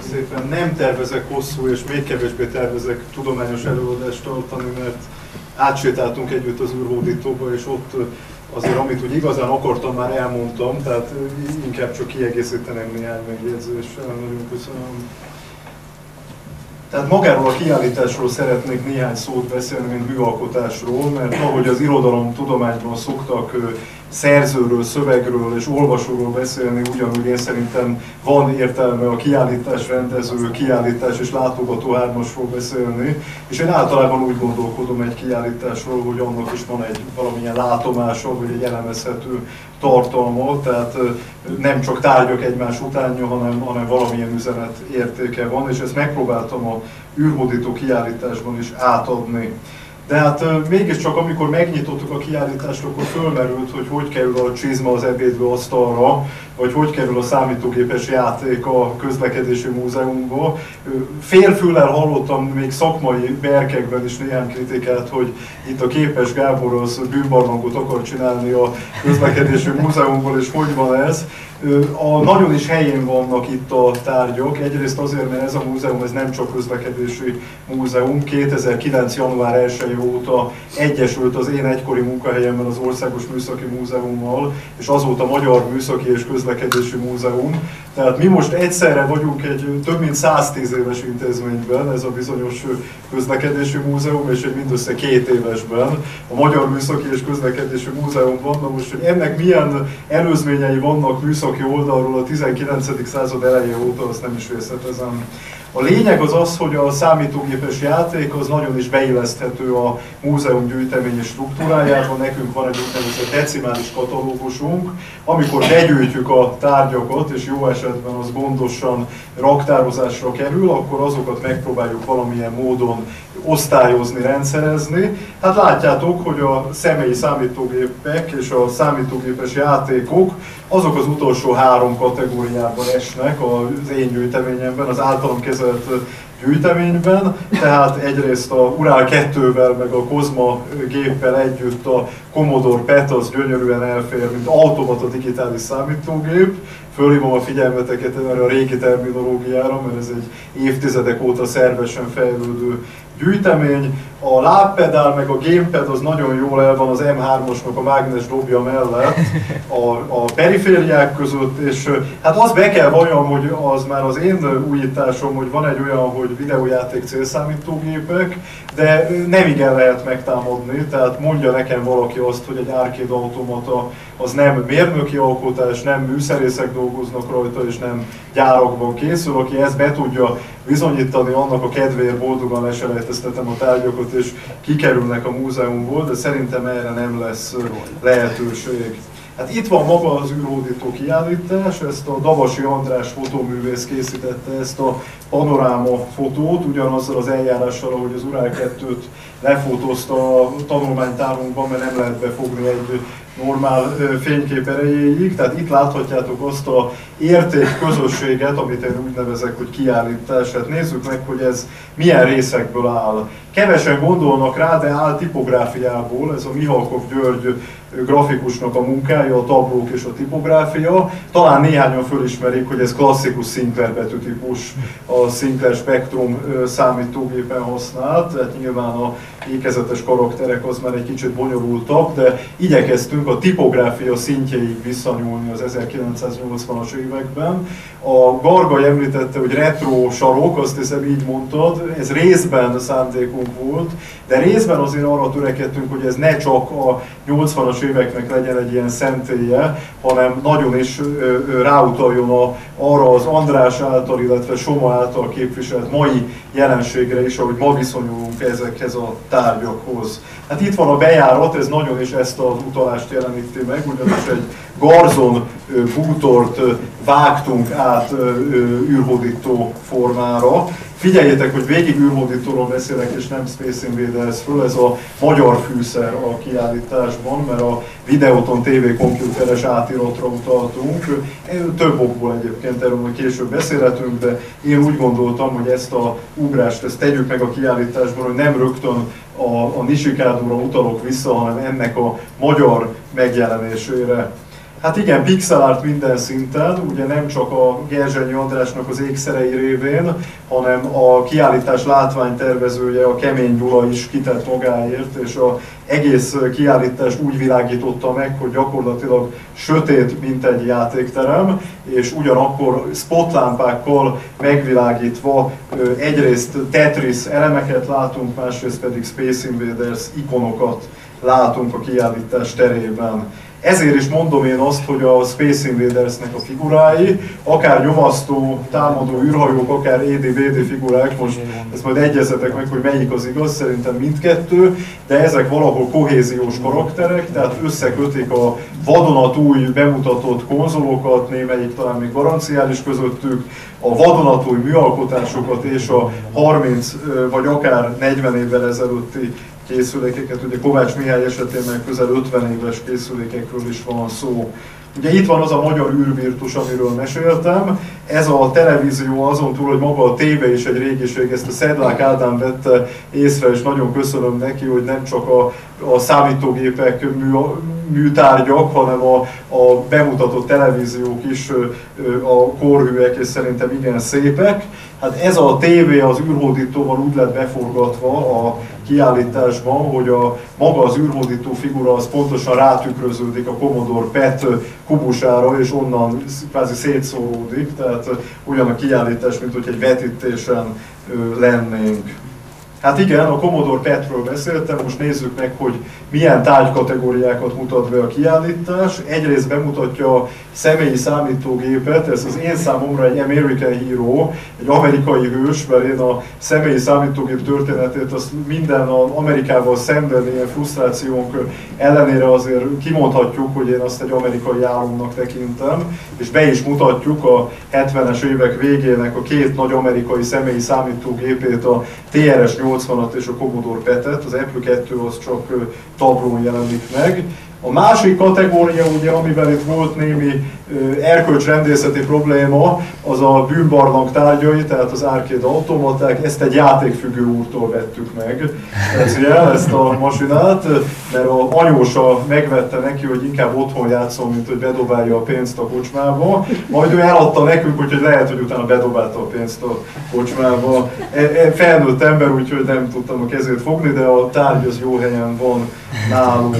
Köszönöm szépen. Nem tervezek hosszú, és még kevésbé tervezek tudományos előadást tartani, mert átsétáltunk együtt az űrhódítóba, és ott azért amit úgy igazán akartam, már elmondtam, tehát inkább csak kiegészíteném néhány megjegyzéssel. Nagyon köszönöm. Tehát magáról a kiállításról szeretnék néhány szót beszélni, mint műalkotásról, mert ahogy az irodalom tudományban szoktak szerzőről, szövegről és olvasóról beszélni, ugyanúgy én szerintem van értelme a kiállítás rendező, kiállítás és látogató hármasról beszélni, és én általában úgy gondolkodom egy kiállításról, hogy annak is van egy valamilyen látomása, vagy egy elemezhető tartalma, tehát nem csak tárgyak egymás utánja, hanem, hanem valamilyen üzenet értéke van, és ezt megpróbáltam a űrhódító kiállításban is átadni. De hát mégiscsak amikor megnyitottuk a kiállítást, akkor fölmerült, hogy hogy kerül a csizma az ebédlő asztalra, vagy hogy kerül a számítógépes játék a közlekedési múzeumba. Félfüllel hallottam még szakmai berkekben is néhány kritikát, hogy itt a képes Gábor az bűnbarlangot akar csinálni a közlekedési múzeumból, és hogy van ez. A, nagyon is helyén vannak itt a tárgyak. Egyrészt azért, mert ez a múzeum ez nem csak közlekedési múzeum. 2009. január 1 óta egyesült az én egykori munkahelyemben az Országos Műszaki Múzeummal, és azóta Magyar Műszaki és Közlekedési Múzeum. Tehát mi most egyszerre vagyunk egy több mint 110 éves intézményben, ez a bizonyos közlekedési múzeum, és egy mindössze két évesben a Magyar Műszaki és Közlekedési Múzeumban. Na most, hogy ennek milyen előzményei vannak műszaki oldalról a 19. század eleje óta, azt nem is részletezem. A lényeg az az, hogy a számítógépes játék az nagyon is beilleszthető a múzeum gyűjteményi struktúrájába. Nekünk van egy úgynevezett decimális katalógusunk, amikor begyűjtjük a tárgyakat, és jó esetben az gondosan raktározásra kerül, akkor azokat megpróbáljuk valamilyen módon osztályozni, rendszerezni. Hát látjátok, hogy a személyi számítógépek és a számítógépes játékok azok az utolsó három kategóriában esnek az én gyűjteményemben, az általam kezelt gyűjteményben, tehát egyrészt a Ural 2-vel, meg a Kozma géppel együtt a Commodore PET az gyönyörűen elfér, mint automata digitális számítógép. Fölhívom a figyelmeteket erre a régi terminológiára, mert ez egy évtizedek óta szervesen fejlődő gyűjtemény. A lábpedál meg a gamepad az nagyon jól el van az M3-osnak a mágnes dobja mellett a, a perifériák között, és hát azt be kell valljam, hogy az már az én újításom, hogy van egy olyan, hogy videójáték célszámítógépek, de nem igen lehet megtámadni, tehát mondja nekem valaki azt, hogy egy arcade automata az nem mérnöki alkotás, nem műszerészek dolgoznak rajta, és nem gyárakban készül, aki ezt be tudja bizonyítani, annak a kedvéért boldogan leselejteztetem a tárgyakat, és kikerülnek a múzeumból, de szerintem erre nem lesz lehetőség. Hát itt van maga az űrhódító kiállítás, ezt a Davasi András fotóművész készítette ezt a panoráma fotót, ugyanazzal az eljárással, ahogy az Urál 2-t lefotózta a tanulmánytárunkban, mert nem lehet befogni egy normál fénykép erejéig, tehát itt láthatjátok azt a érték közösséget, amit én úgy nevezek, hogy kiállítás. Hát nézzük meg, hogy ez milyen részekből áll. Kevesen gondolnak rá, de áll tipográfiából, ez a Mihalkov György grafikusnak a munkája, a tablók és a tipográfia. Talán néhányan fölismerik, hogy ez klasszikus Sinclair betűtípus, a Sinclair Spectrum számítógépen használt, tehát nyilván a ékezetes karakterek az már egy kicsit bonyolultak, de igyekeztünk a tipográfia szintjeig visszanyúlni az 1980-as években. A Garga említette, hogy retro sarok, azt hiszem így mondtad, ez részben szándékunk volt, de részben azért arra törekedtünk, hogy ez ne csak a 80-as éveknek legyen egy ilyen szentélye, hanem nagyon is ráutaljon a, arra az András által, illetve Soma által képviselt mai jelenségre is, ahogy ma viszonyulunk ezekhez a tárgyakhoz. Hát itt van a bejárat, ez nagyon is ezt az utalást jeleníti meg, ugyanis egy garzon bútort vágtunk át űrhódító formára. Figyeljétek, hogy végig űrhódítóról beszélek, és nem Space Invaders-ről, ez a magyar fűszer a kiállításban, mert a Videoton TV komputeres átiratra utaltunk. Több okból egyébként erről majd később beszélhetünk, de én úgy gondoltam, hogy ezt a ugrást ezt tegyük meg a kiállításban, hogy nem rögtön a, a Nishikádóra utalok vissza, hanem ennek a magyar megjelenésére. Hát igen, pixel art minden szinten, ugye nem csak a Gerzsenyi Andrásnak az ékszerei révén, hanem a kiállítás látványtervezője, a Kemény Gyula is kitett magáért, és a egész kiállítást úgy világította meg, hogy gyakorlatilag sötét, mint egy játékterem, és ugyanakkor spotlámpákkal megvilágítva egyrészt Tetris elemeket látunk, másrészt pedig Space Invaders ikonokat látunk a kiállítás terében. Ezért is mondom én azt, hogy a Space Invadersnek a figurái, akár nyomasztó, támadó űrhajók, akár ED-BD figurák, most ezt majd egyezetek meg, hogy melyik az igaz, szerintem mindkettő, de ezek valahol kohéziós karakterek, tehát összekötik a vadonatúj bemutatott konzolokat, némelyik talán még garanciális közöttük, a vadonatúj műalkotásokat és a 30 vagy akár 40 évvel ezelőtti készülékeket, ugye Kovács Mihály esetén meg közel 50 éves készülékekről is van szó. Ugye itt van az a magyar űrvirtus, amiről meséltem. Ez a televízió azon túl, hogy maga a tévé is egy régiség, ezt a Szedlák Ádám vette észre, és nagyon köszönöm neki, hogy nem csak a, a számítógépek mű, műtárgyak, hanem a, a bemutatott televíziók is a korhűek, és szerintem igen szépek. Hát ez a tévé az űrhódítóval úgy lett beforgatva a kiállításban, hogy a maga az űrhódító figura az pontosan rátükröződik a Commodore PET kubusára, és onnan kvázi szétszóródik, tehát ugyan a kiállítás, mint hogy egy vetítésen lennénk. Hát igen, a Commodore Petről beszéltem, most nézzük meg, hogy milyen tárgykategóriákat mutat be a kiállítás. Egyrészt bemutatja a személyi számítógépet, ez az én számomra egy American Hero, egy amerikai hős, mert én a személyi számítógép történetét azt minden az Amerikával szemben ilyen frusztrációnk ellenére azért kimondhatjuk, hogy én azt egy amerikai álomnak tekintem, és be is mutatjuk a 70-es évek végének a két nagy amerikai személyi számítógépét, a TRS-80-at és a Commodore PET-et, az Apple 2 az csak tablón jelenik meg. A másik kategória, ugye, amivel itt volt némi erkölcsrendészeti probléma, az a bűnbarlang tárgyai, tehát az arcade automaták, ezt egy játékfüggő úrtól vettük meg. Ez jel, ezt a masinát, mert a anyósa megvette neki, hogy inkább otthon játszom, mint hogy bedobálja a pénzt a kocsmába. Majd ő eladta nekünk, úgyhogy lehet, hogy utána bedobálta a pénzt a kocsmába. E, e, felnőtt ember, úgyhogy nem tudtam a kezét fogni, de a tárgy az jó helyen van nálunk.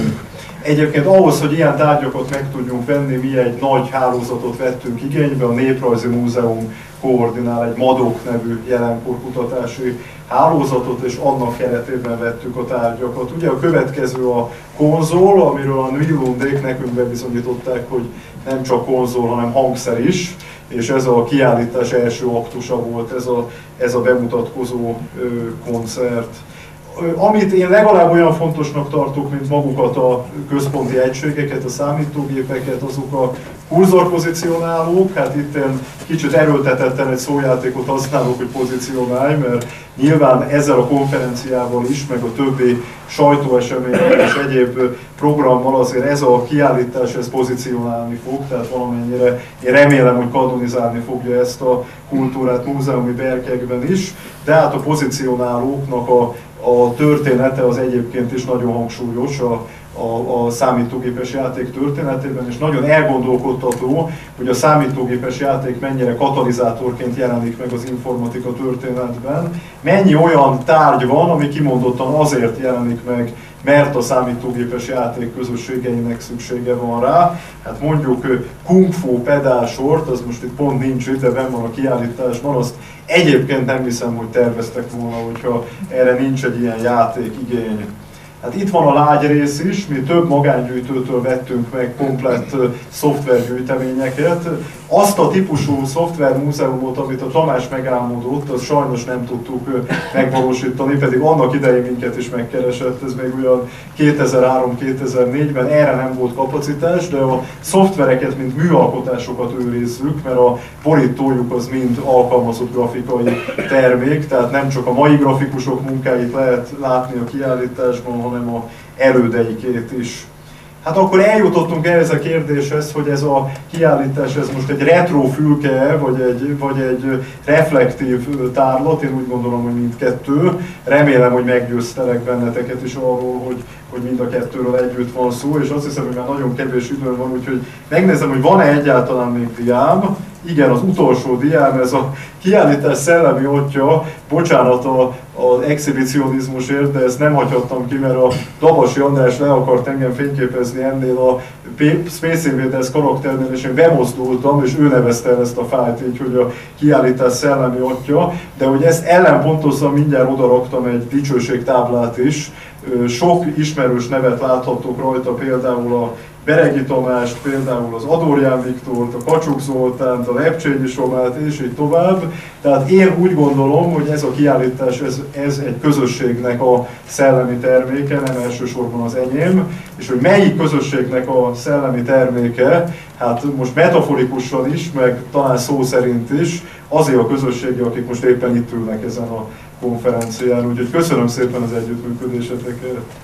Egyébként ahhoz, hogy ilyen tárgyakat meg tudjunk venni, mi egy nagy hálózatot vettünk igénybe, a Néprajzi Múzeum koordinál egy MADOK nevű jelenkor kutatási hálózatot, és annak keretében vettük a tárgyakat. Ugye a következő a konzol, amiről a Nvilundék nekünk bebizonyították, hogy nem csak konzol, hanem hangszer is, és ez a kiállítás első aktusa volt, ez a, ez a bemutatkozó koncert amit én legalább olyan fontosnak tartok, mint magukat a központi egységeket, a számítógépeket, azok a kurzorpozicionálók, hát itt én kicsit erőltetetten egy szójátékot használok, hogy pozícionálj, mert nyilván ezzel a konferenciával is, meg a többi sajtóeseményel és egyéb programmal azért ez a kiállítás ez pozícionálni fog, tehát valamennyire én remélem, hogy kanonizálni fogja ezt a kultúrát múzeumi berkekben is, de hát a pozícionálóknak a a története az egyébként is nagyon hangsúlyos a, a, a számítógépes játék történetében, és nagyon elgondolkodtató, hogy a számítógépes játék mennyire katalizátorként jelenik meg az informatika történetben. Mennyi olyan tárgy van, ami kimondottan azért jelenik meg, mert a számítógépes játék közösségeinek szüksége van rá. Hát mondjuk Kung Fu pedálsort, az most itt pont nincs itt, de benn van a kiállításban, azt egyébként nem hiszem, hogy terveztek volna, hogyha erre nincs egy ilyen játék igény. Hát itt van a lágy rész is, mi több magángyűjtőtől vettünk meg komplett szoftvergyűjteményeket. Azt a típusú szoftvermúzeumot, amit a Tamás megálmodott, azt sajnos nem tudtuk megvalósítani, pedig annak idején minket is megkeresett, ez még olyan 2003-2004-ben, erre nem volt kapacitás, de a szoftvereket, mint műalkotásokat őrizzük, mert a borítójuk az mind alkalmazott grafikai termék, tehát nem csak a mai grafikusok munkáit lehet látni a kiállításban, hanem a elődeikét is. Hát akkor eljutottunk ehhez a kérdéshez, hogy ez a kiállítás ez most egy retro fülke, vagy egy, vagy egy reflektív tárlat, én úgy gondolom, hogy mindkettő. Remélem, hogy meggyőztelek benneteket is arról, hogy hogy mind a kettőről együtt van szó, és azt hiszem, hogy már nagyon kevés időm van, úgyhogy megnézem, hogy van-e egyáltalán még diám. Igen, az utolsó diám, ez a kiállítás szellemi otja, bocsánat az exhibicionizmusért, de ezt nem hagyhattam ki, mert a Dabasi András le akart engem fényképezni ennél a Space Invaders karakternél, és én bemozdultam, és ő nevezte el ezt a fájt így, hogy a kiállítás szellemi otja, de hogy ezt ellenpontozzam, mindjárt odaraktam egy dicsőségtáblát is, sok ismerős nevet láthattok rajta, például a Beregi Tamást, például az Adorján Viktort, a Kacsuk Zoltánt, a Lepcsényi Somát, és így tovább. Tehát én úgy gondolom, hogy ez a kiállítás, ez, ez egy közösségnek a szellemi terméke, nem elsősorban az enyém, és hogy melyik közösségnek a szellemi terméke, hát most metaforikusan is, meg talán szó szerint is, azért a közösségi, akik most éppen itt ülnek ezen a konferencián. Úgyhogy köszönöm szépen az együttműködéseteket.